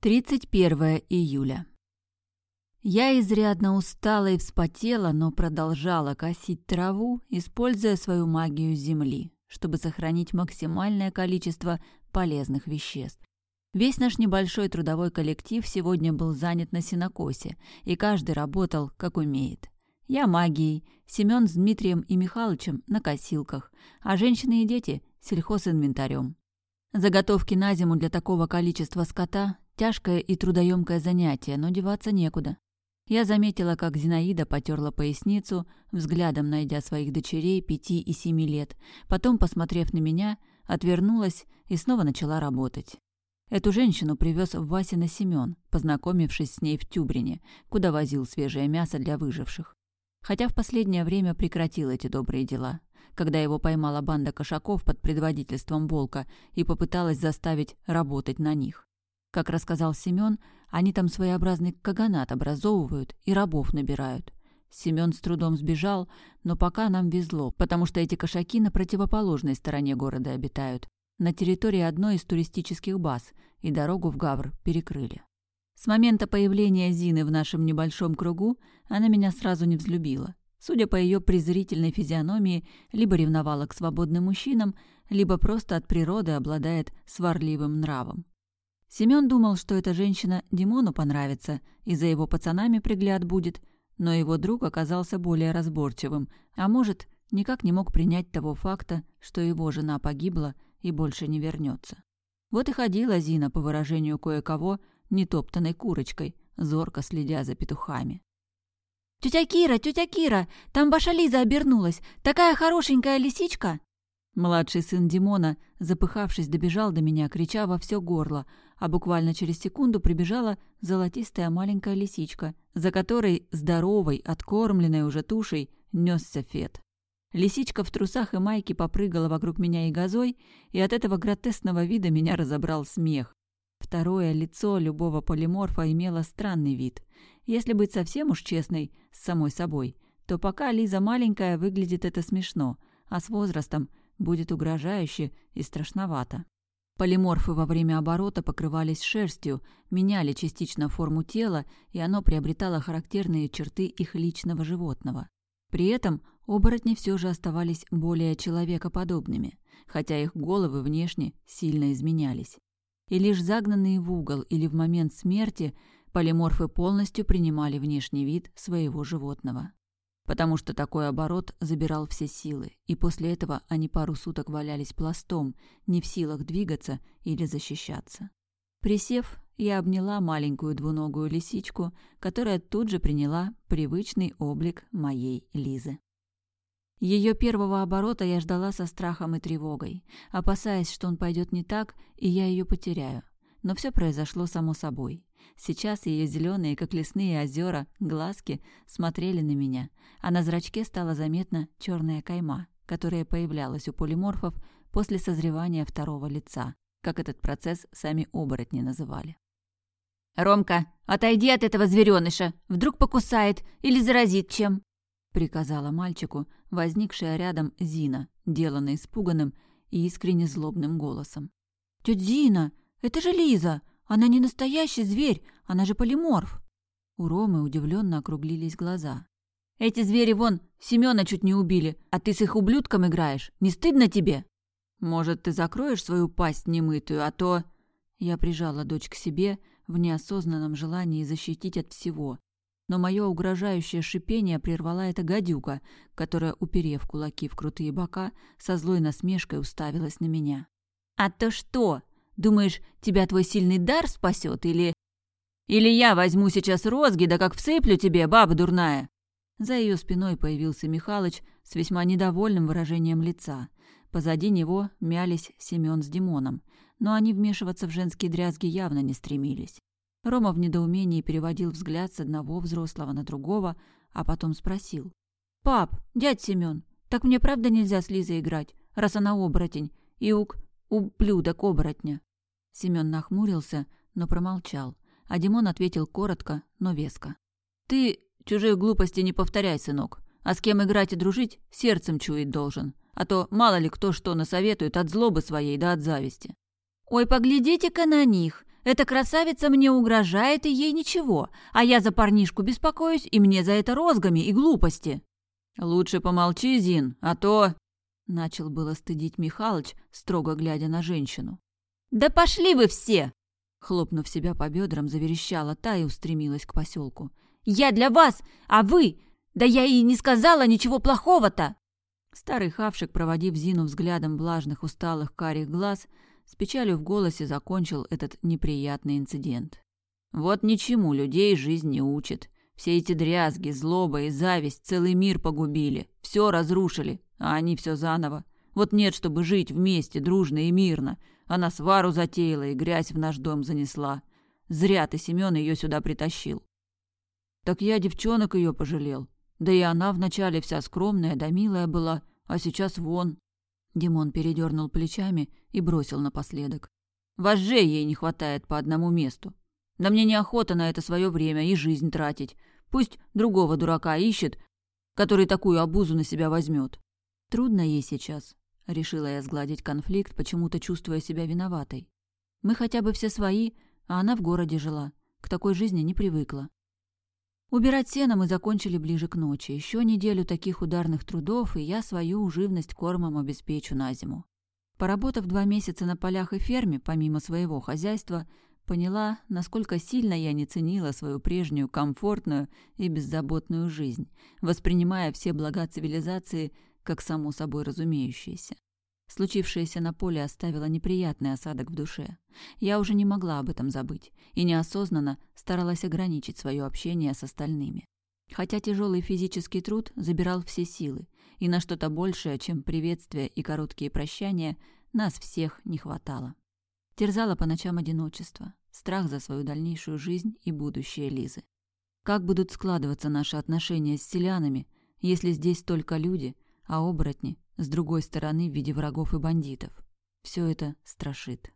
31 июля. Я изрядно устала и вспотела, но продолжала косить траву, используя свою магию земли, чтобы сохранить максимальное количество полезных веществ. Весь наш небольшой трудовой коллектив сегодня был занят на синокосе, и каждый работал, как умеет. Я магией, Семен с Дмитрием и Михалычем на косилках, а женщины и дети – сельхозинвентарем. Заготовки на зиму для такого количества скота Тяжкое и трудоемкое занятие, но деваться некуда. Я заметила, как Зинаида потерла поясницу, взглядом найдя своих дочерей пяти и семи лет, потом, посмотрев на меня, отвернулась и снова начала работать. Эту женщину привез Васина Семен, познакомившись с ней в Тюбрине, куда возил свежее мясо для выживших. Хотя в последнее время прекратил эти добрые дела, когда его поймала банда кошаков под предводительством Волка и попыталась заставить работать на них. Как рассказал Семён, они там своеобразный каганат образовывают и рабов набирают. Семён с трудом сбежал, но пока нам везло, потому что эти кошаки на противоположной стороне города обитают, на территории одной из туристических баз, и дорогу в Гавр перекрыли. С момента появления Зины в нашем небольшом кругу она меня сразу не взлюбила. Судя по ее презрительной физиономии, либо ревновала к свободным мужчинам, либо просто от природы обладает сварливым нравом. Семён думал, что эта женщина Димону понравится, и за его пацанами пригляд будет, но его друг оказался более разборчивым, а может, никак не мог принять того факта, что его жена погибла и больше не вернется. Вот и ходила Зина, по выражению кое-кого, нетоптанной курочкой, зорко следя за петухами. «Тетя Кира, тетя Кира, там ваша Лиза обернулась! Такая хорошенькая лисичка!» Младший сын Димона, запыхавшись, добежал до меня, крича во все горло, а буквально через секунду прибежала золотистая маленькая лисичка, за которой, здоровой, откормленной уже тушей, несся Фет. Лисичка в трусах и майке попрыгала вокруг меня и газой, и от этого гротесного вида меня разобрал смех. Второе лицо любого полиморфа имело странный вид. Если быть совсем уж честной с самой собой, то пока Лиза маленькая, выглядит это смешно, а с возрастом – будет угрожающе и страшновато. Полиморфы во время оборота покрывались шерстью, меняли частично форму тела, и оно приобретало характерные черты их личного животного. При этом оборотни все же оставались более человекоподобными, хотя их головы внешне сильно изменялись. И лишь загнанные в угол или в момент смерти полиморфы полностью принимали внешний вид своего животного потому что такой оборот забирал все силы, и после этого они пару суток валялись пластом, не в силах двигаться или защищаться. Присев, я обняла маленькую двуногую лисичку, которая тут же приняла привычный облик моей Лизы. Ее первого оборота я ждала со страхом и тревогой, опасаясь, что он пойдет не так, и я ее потеряю. Но все произошло само собой. Сейчас ее зеленые, как лесные озера, глазки смотрели на меня, а на зрачке стала заметна черная кайма, которая появлялась у полиморфов после созревания второго лица, как этот процесс сами оборотни называли. «Ромка, отойди от этого зверёныша! Вдруг покусает или заразит чем!» приказала мальчику, возникшая рядом Зина, деланно испуганным и искренне злобным голосом. «Тётя Зина, это же Лиза! Она не настоящий зверь, она же полиморф!» У Ромы удивленно округлились глаза. «Эти звери вон Семёна чуть не убили, а ты с их ублюдком играешь. Не стыдно тебе?» «Может, ты закроешь свою пасть немытую, а то...» Я прижала дочь к себе в неосознанном желании защитить от всего. Но мое угрожающее шипение прервала эта гадюка, которая, уперев кулаки в крутые бока, со злой насмешкой уставилась на меня. «А то что? Думаешь, тебя твой сильный дар спасет или... Или я возьму сейчас розги, да как всыплю тебе, баба дурная!» За ее спиной появился Михалыч с весьма недовольным выражением лица. Позади него мялись Семен с Димоном, но они вмешиваться в женские дрязги явно не стремились. Рома в недоумении переводил взгляд с одного взрослого на другого, а потом спросил. «Пап, дядь Семен, так мне правда нельзя с Лизой играть, раз она оборотень, и ук... ублюдок оборотня?» Семён нахмурился, но промолчал, а Димон ответил коротко, но веско. «Ты чужие глупости не повторяй, сынок. А с кем играть и дружить, сердцем чуять должен. А то мало ли кто что насоветует от злобы своей да от зависти». «Ой, поглядите-ка на них! Эта красавица мне угрожает, и ей ничего, а я за парнишку беспокоюсь, и мне за это розгами и глупости». «Лучше помолчи, Зин, а то...» Начал было стыдить Михалыч, строго глядя на женщину. «Да пошли вы все!» Хлопнув себя по бедрам, заверещала та и устремилась к поселку. «Я для вас, а вы? Да я и не сказала ничего плохого-то!» Старый хавшик, проводив Зину взглядом влажных, усталых, карих глаз, с печалью в голосе закончил этот неприятный инцидент. «Вот ничему людей жизнь не учит. Все эти дрязги, злоба и зависть целый мир погубили, все разрушили, а они все заново. Вот нет, чтобы жить вместе, дружно и мирно. Она свару затеяла и грязь в наш дом занесла. Зря ты, Семен, ее сюда притащил. Так я девчонок ее пожалел. Да и она вначале вся скромная да милая была, а сейчас вон. Димон передернул плечами и бросил напоследок. Вожжей ей не хватает по одному месту. Да мне неохота на это свое время и жизнь тратить. Пусть другого дурака ищет, который такую обузу на себя возьмет. Трудно ей сейчас. Решила я сгладить конфликт, почему-то чувствуя себя виноватой. Мы хотя бы все свои, а она в городе жила. К такой жизни не привыкла. Убирать сено мы закончили ближе к ночи. Еще неделю таких ударных трудов, и я свою живность кормом обеспечу на зиму. Поработав два месяца на полях и ферме, помимо своего хозяйства, поняла, насколько сильно я не ценила свою прежнюю комфортную и беззаботную жизнь, воспринимая все блага цивилизации как само собой разумеющееся. Случившееся на поле оставило неприятный осадок в душе. Я уже не могла об этом забыть и неосознанно старалась ограничить свое общение с остальными. Хотя тяжелый физический труд забирал все силы, и на что-то большее, чем приветствия и короткие прощания, нас всех не хватало. Терзало по ночам одиночество, страх за свою дальнейшую жизнь и будущее Лизы. Как будут складываться наши отношения с селянами, если здесь только люди, а оборотни с другой стороны в виде врагов и бандитов. Все это страшит.